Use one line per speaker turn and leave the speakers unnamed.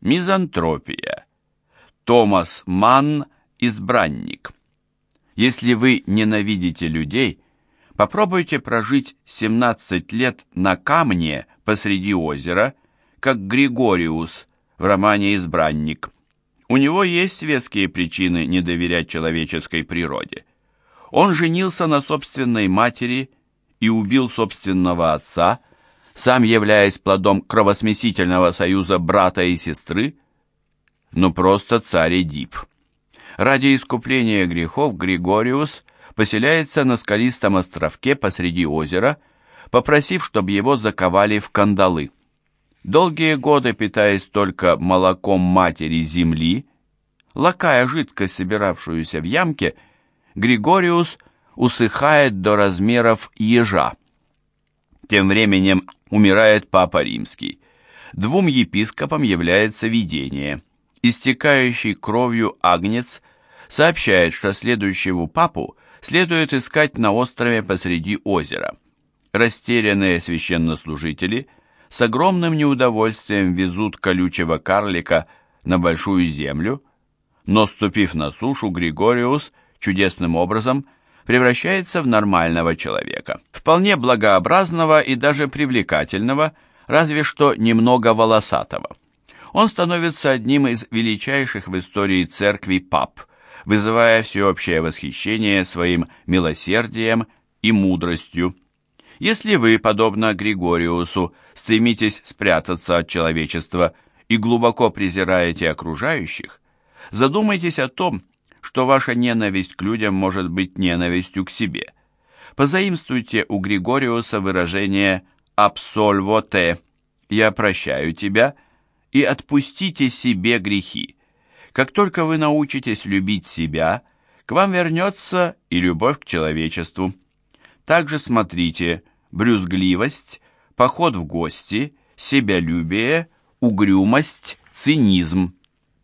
Мизантропия. Томас Манн, избранник. Если вы ненавидите людей, попробуйте прожить 17 лет на камне посреди озера, как Григориус в романе «Избранник». У него есть веские причины не доверять человеческой природе. Он женился на собственной матери и убил собственного отца, сам являясь плодом кровосмесительного союза брата и сестры, но просто царь Эдип. Ради искупления грехов Григориус поселяется на скалистом островке посреди озера, попросив, чтобы его заковали в кандалы. Долгие годы питаясь только молоком матери земли, лакая жидкость, собиравшуюся в ямке, Григориус усыхает до размеров ежа. Тем временем умирает Папа Римский. Двум епископам является видение. Истекающий кровью агнец сообщает, что следующего папу следует искать на острове посреди озера. Растерянные священнослужители с огромным неудовольствием везут колючего карлика на большую землю, но, ступив на сушу, Григориус чудесным образом превращается в нормального человека, вполне благообразного и даже привлекательного, разве что немного волосатого. Он становится одним из величайших в истории церкви пап – вызывая всеобщее восхищение своим милосердием и мудростью. Если вы, подобно Григориусу, стремитесь спрятаться от человечества и глубоко презираете окружающих, задумайтесь о том, что ваша ненависть к людям может быть ненавистью к себе. Позаимствуйте у Григориуса выражение «абсольво те» «я прощаю тебя» и отпустите себе грехи. Как только вы научитесь любить себя, к вам вернется и любовь к человечеству. Также смотрите брюзгливость, поход в гости, себялюбие, угрюмость, цинизм.